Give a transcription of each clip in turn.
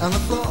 and the floor.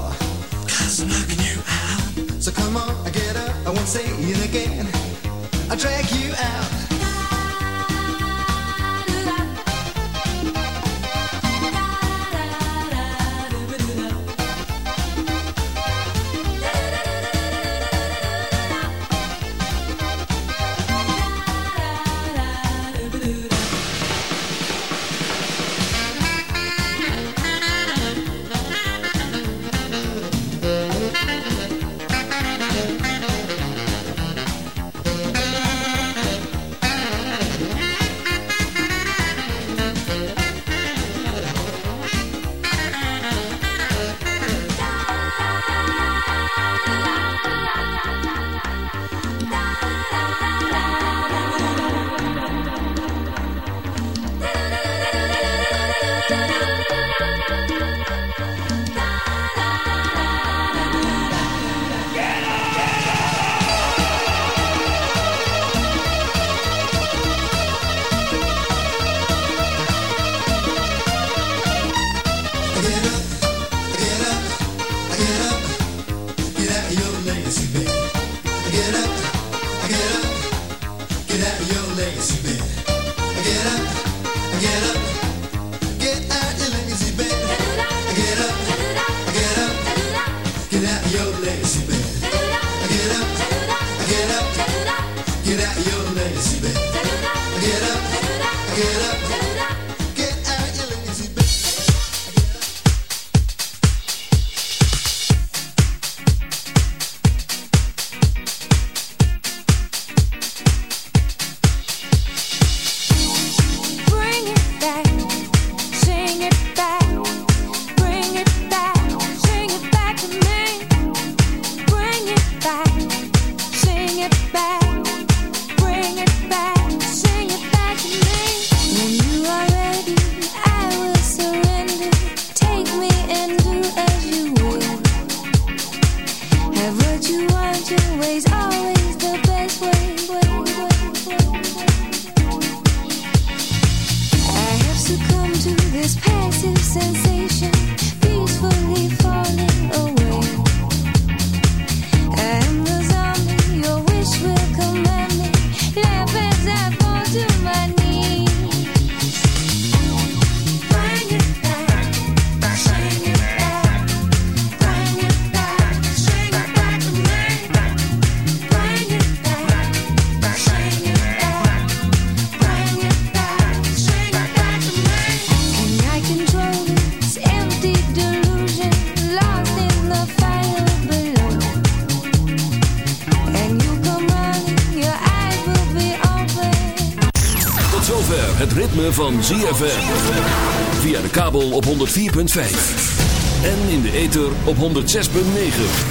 Op 106.9.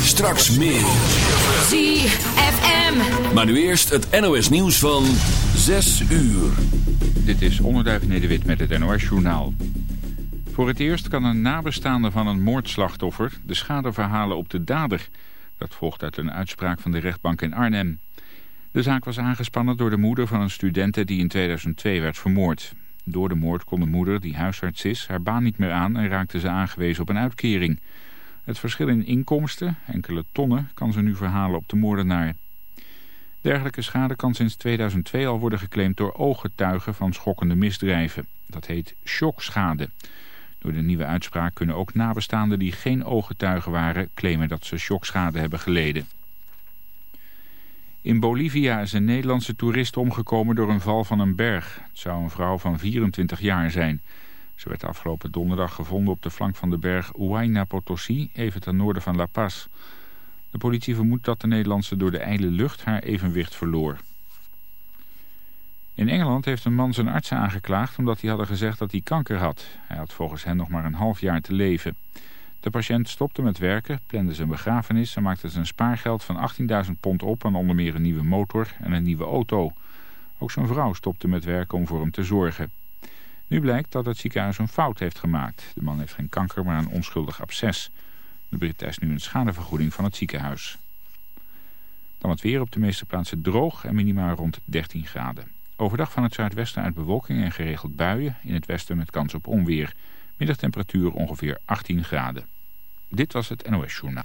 Straks meer. ZFM. Maar nu eerst het NOS nieuws van 6 uur. Dit is Onderduif Nederwit met het NOS Journaal. Voor het eerst kan een nabestaande van een moordslachtoffer de schade verhalen op de dader. Dat volgt uit een uitspraak van de rechtbank in Arnhem. De zaak was aangespannen door de moeder van een studente die in 2002 werd vermoord. Door de moord kon de moeder, die huisarts is, haar baan niet meer aan en raakte ze aangewezen op een uitkering. Het verschil in inkomsten, enkele tonnen, kan ze nu verhalen op de moordenaar. Dergelijke schade kan sinds 2002 al worden geclaimd door ooggetuigen van schokkende misdrijven. Dat heet shockschade. Door de nieuwe uitspraak kunnen ook nabestaanden die geen ooggetuigen waren claimen dat ze shockschade hebben geleden. In Bolivia is een Nederlandse toerist omgekomen door een val van een berg. Het zou een vrouw van 24 jaar zijn. Ze werd afgelopen donderdag gevonden op de flank van de berg Huayna Potosí, even ten noorden van La Paz. De politie vermoedt dat de Nederlandse door de ijle lucht haar evenwicht verloor. In Engeland heeft een man zijn artsen aangeklaagd omdat hij hadden gezegd dat hij kanker had. Hij had volgens hen nog maar een half jaar te leven. De patiënt stopte met werken, plande zijn begrafenis en maakte zijn spaargeld van 18.000 pond op aan onder meer een nieuwe motor en een nieuwe auto. Ook zijn vrouw stopte met werken om voor hem te zorgen. Nu blijkt dat het ziekenhuis een fout heeft gemaakt. De man heeft geen kanker, maar een onschuldig absces. De Brit eist nu een schadevergoeding van het ziekenhuis. Dan het weer op de meeste plaatsen droog en minimaal rond 13 graden. Overdag van het zuidwesten uit bewolking en geregeld buien. In het westen met kans op onweer. Middagtemperatuur ongeveer 18 graden. Dit was het NOS Journaal.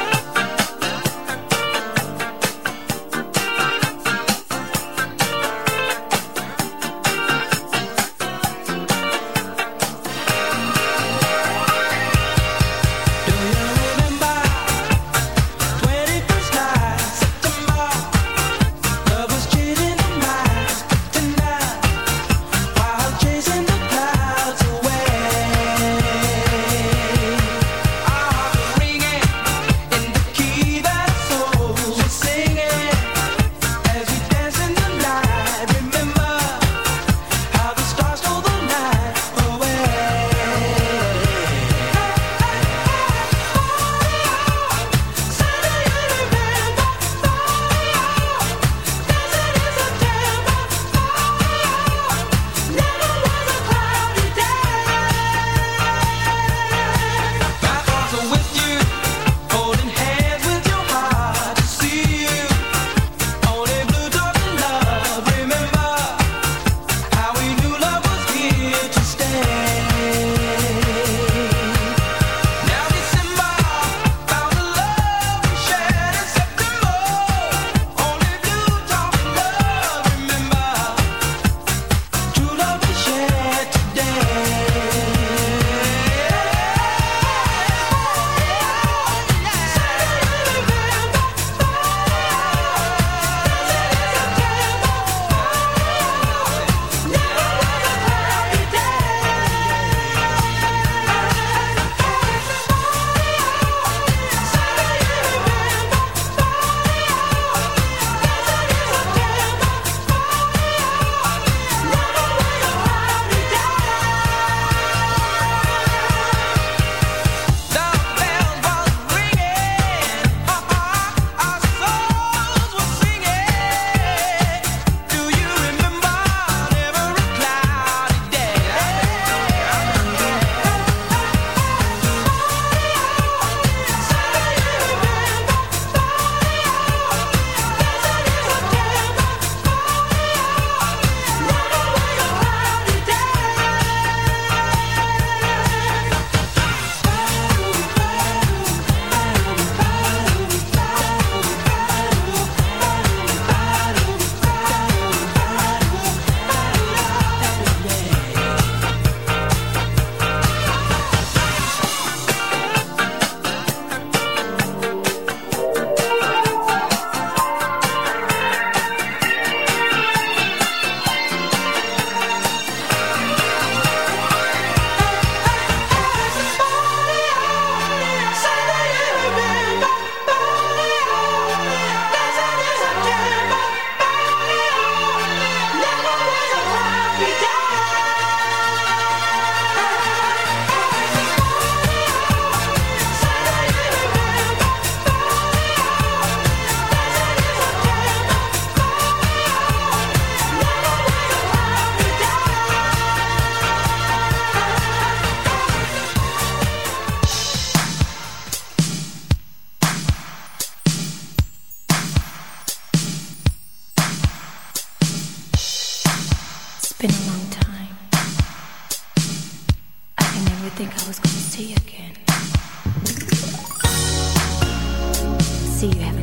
see you have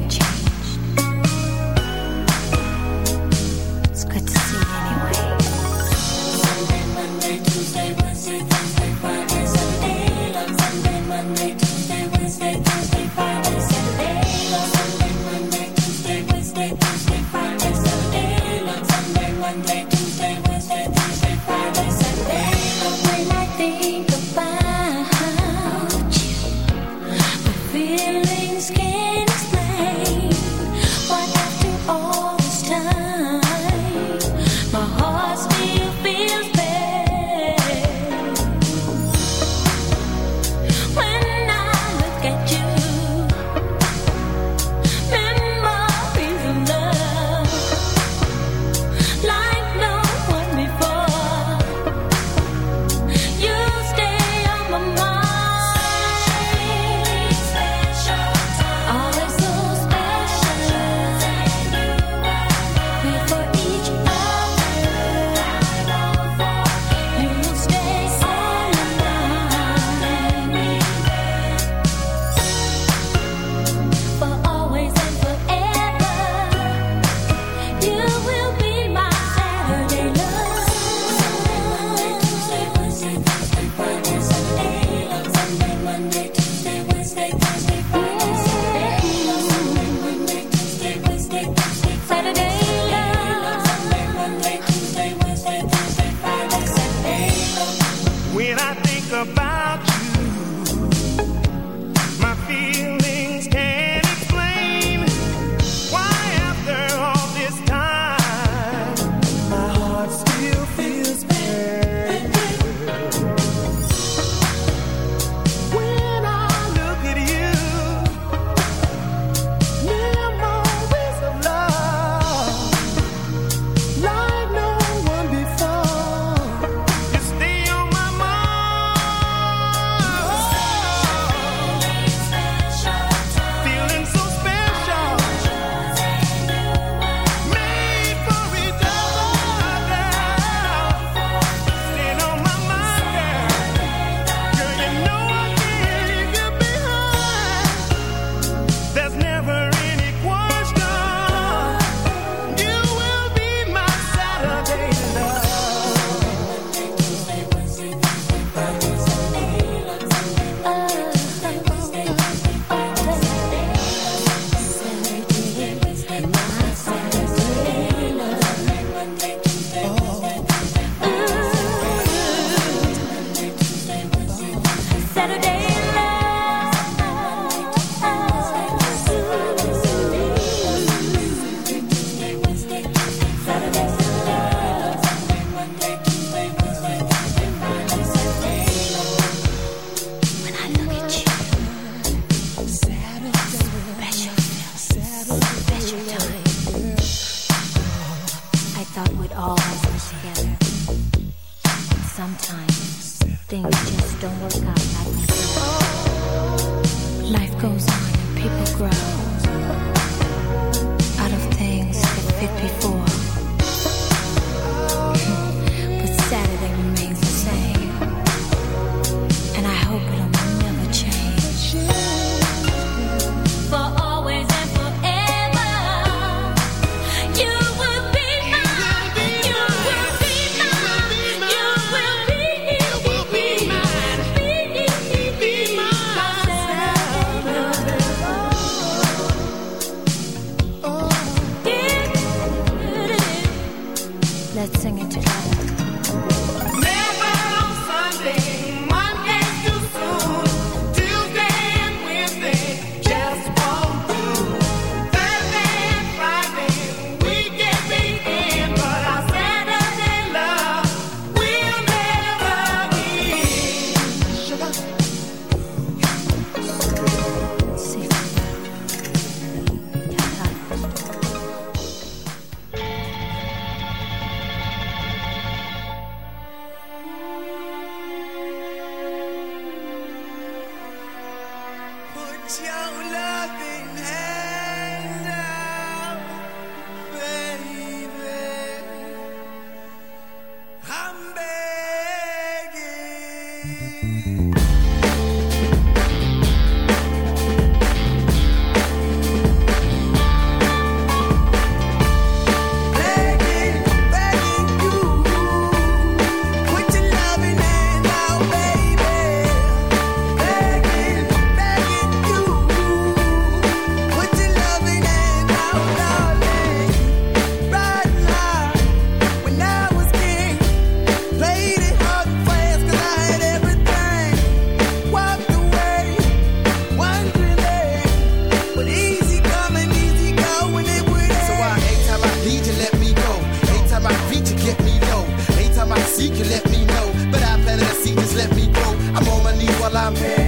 get me low. Anytime I seek you, let me know. But I better see, just let me go. I'm on my knees while I'm here.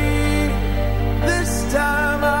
This time I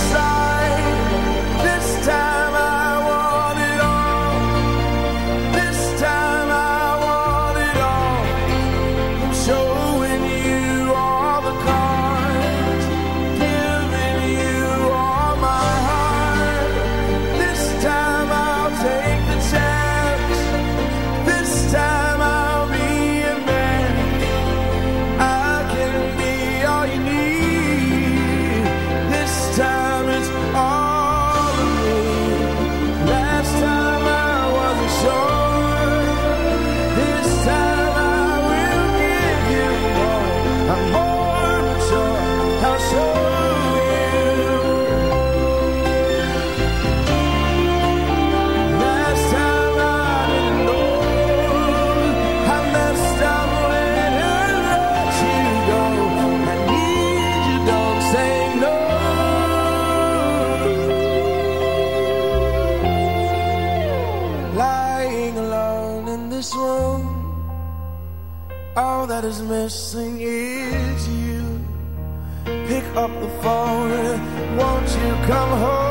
up the phone. Won't you come home?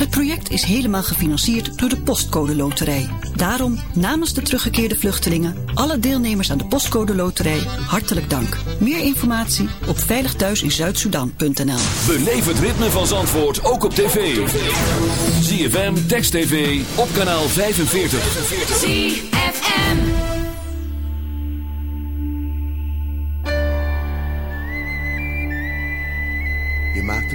Het project is helemaal gefinancierd door de Postcode Loterij. Daarom namens de teruggekeerde vluchtelingen, alle deelnemers aan de Postcode Loterij, hartelijk dank. Meer informatie op veiligthuisinzuidsudan.nl Beleef het ritme van Zandvoort ook op tv. ZFM, Text TV, op kanaal 45.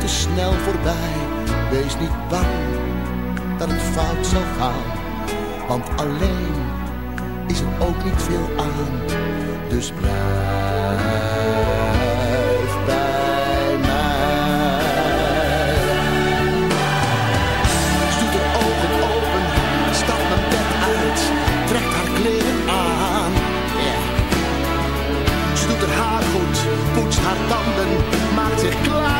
te snel voorbij. Wees niet bang dat het fout zal gaan, want alleen is er ook niet veel aan. Dus blijf bij mij. Ze doet haar ogen open, stapt mijn bed uit, trekt haar kleren aan. Yeah. Ze doet haar haar goed, poetst haar tanden, maakt zich klaar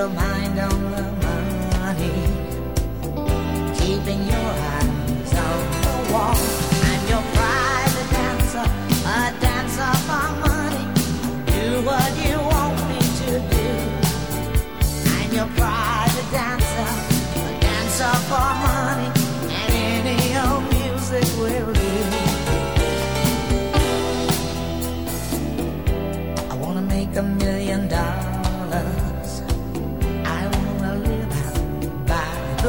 your mind on the money, keeping your eyes.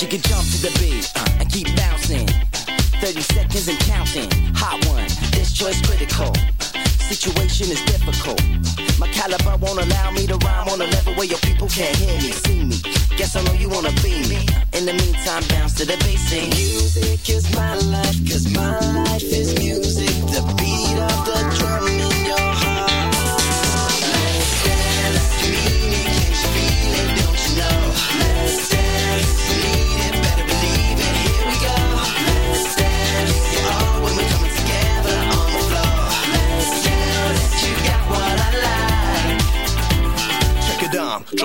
You can jump to the beat uh, and keep bouncing. 30 seconds and counting. Hot one. This choice critical. Situation is difficult. My caliber won't allow me to rhyme on a level where your people can't hear me, see me. Guess I know you wanna be me. In the meantime, bounce to the bass. Music is my life, cause my life is music.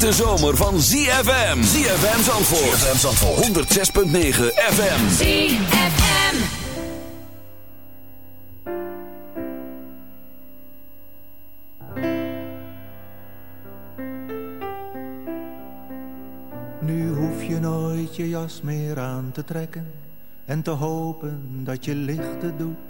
Hete zomer van ZFM. ZFM Zandvoort. ZFM Zandvoort. 106.9 FM. ZFM. Nu hoef je nooit je jas meer aan te trekken. En te hopen dat je lichten doet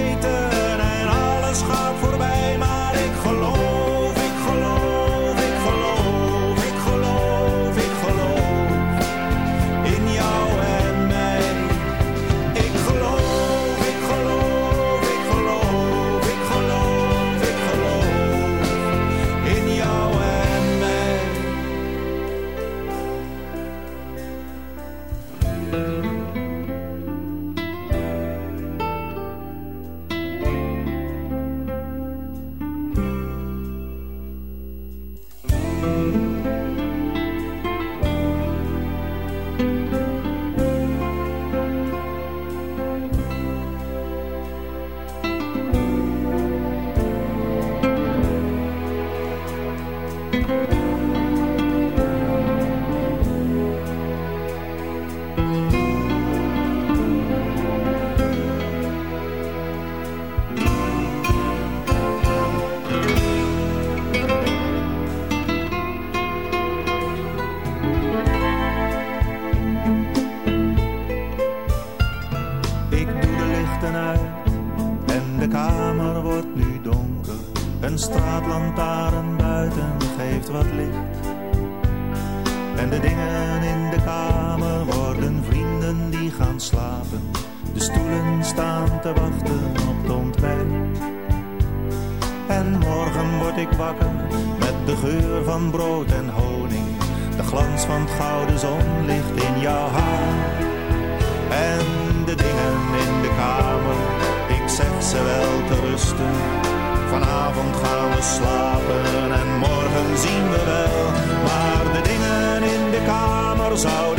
Vanavond gaan we slapen en morgen zien we wel. Maar de dingen in de kamer zouden